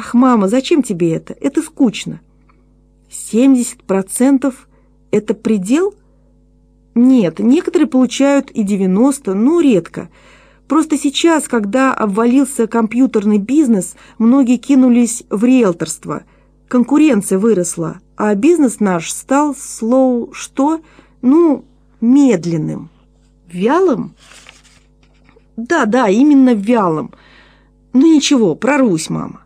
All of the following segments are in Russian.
Ах, мама, зачем тебе это? Это скучно. Семьдесят процентов – это предел? Нет, некоторые получают и девяносто, но редко. Просто сейчас, когда обвалился компьютерный бизнес, многие кинулись в риэлторство. Конкуренция выросла, а бизнес наш стал слоу что? Ну, медленным. Вялым? Да, да, именно вялым. Ну ничего, прорвусь, мама.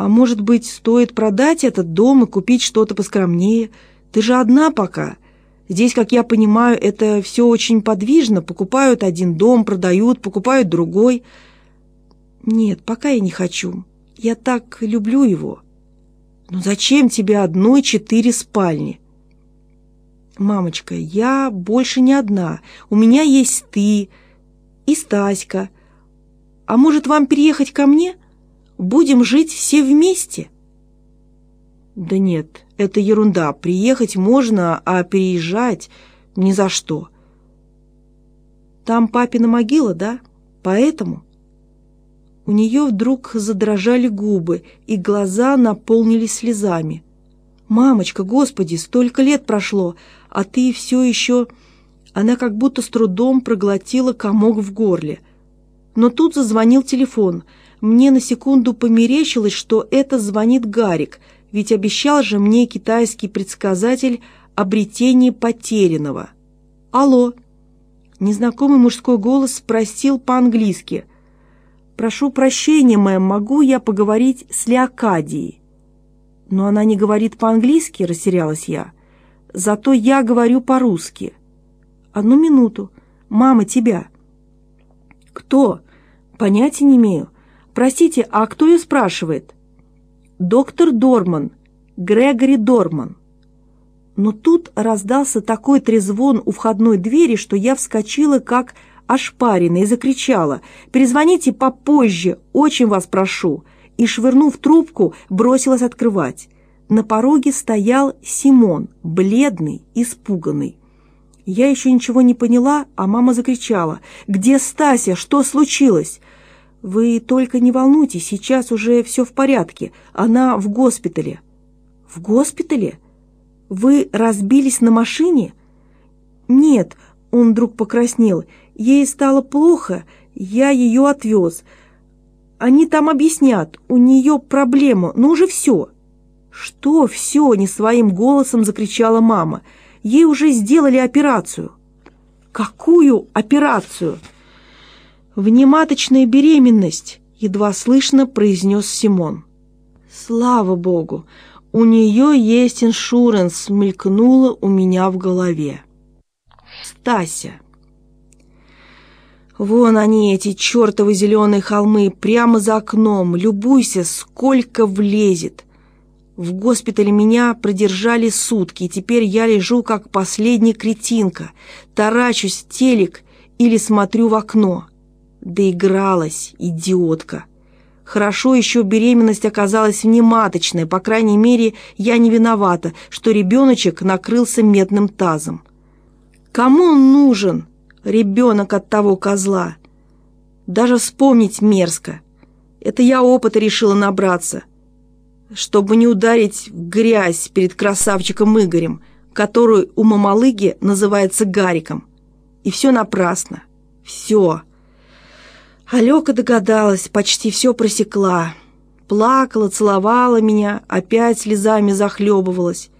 А может быть, стоит продать этот дом и купить что-то поскромнее? Ты же одна пока. Здесь, как я понимаю, это все очень подвижно. Покупают один дом, продают, покупают другой. Нет, пока я не хочу. Я так люблю его. Ну зачем тебе одной четыре спальни? Мамочка, я больше не одна. У меня есть ты и Стаська. А может, вам переехать ко мне? Будем жить все вместе?» «Да нет, это ерунда. Приехать можно, а переезжать ни за что». «Там папина могила, да? Поэтому?» У нее вдруг задрожали губы, и глаза наполнились слезами. «Мамочка, господи, столько лет прошло, а ты все еще...» Она как будто с трудом проглотила комок в горле. Но тут зазвонил телефон — мне на секунду померещилось, что это звонит Гарик, ведь обещал же мне китайский предсказатель обретение потерянного. «Алло!» Незнакомый мужской голос спросил по-английски. «Прошу прощения, мэм, могу я поговорить с Леокадией?» «Но она не говорит по-английски», — растерялась я. «Зато я говорю по-русски». «Одну минуту. Мама, тебя». «Кто?» «Понятия не имею. «Простите, а кто ее спрашивает?» «Доктор Дорман, Грегори Дорман». Но тут раздался такой трезвон у входной двери, что я вскочила, как ошпаренная, и закричала «Перезвоните попозже, очень вас прошу!» и, швырнув трубку, бросилась открывать. На пороге стоял Симон, бледный, испуганный. Я еще ничего не поняла, а мама закричала «Где Стася? Что случилось?» «Вы только не волнуйтесь, сейчас уже все в порядке. Она в госпитале». «В госпитале? Вы разбились на машине?» «Нет», — он вдруг покраснел, — «ей стало плохо, я ее отвез. Они там объяснят, у нее проблема, но уже все». «Что все?» — не своим голосом закричала мама. «Ей уже сделали операцию». «Какую операцию?» «Внематочная беременность», — едва слышно произнес Симон. «Слава богу, у нее есть иншуренс», — мелькнуло у меня в голове. «Стася». Вон они, эти чертовы зеленые холмы, прямо за окном. Любуйся, сколько влезет. В госпитале меня продержали сутки, и теперь я лежу, как последняя кретинка, тарачусь в телек или смотрю в окно. Доигралась, идиотка. Хорошо еще беременность оказалась внематочной, по крайней мере, я не виновата, что ребеночек накрылся медным тазом. Кому он нужен, ребенок от того козла? Даже вспомнить мерзко. Это я опыта решила набраться, чтобы не ударить в грязь перед красавчиком Игорем, который у мамалыги называется Гариком. И все напрасно. Все. Алёка догадалась, почти все просекла. Плакала, целовала меня, опять слезами захлебывалась.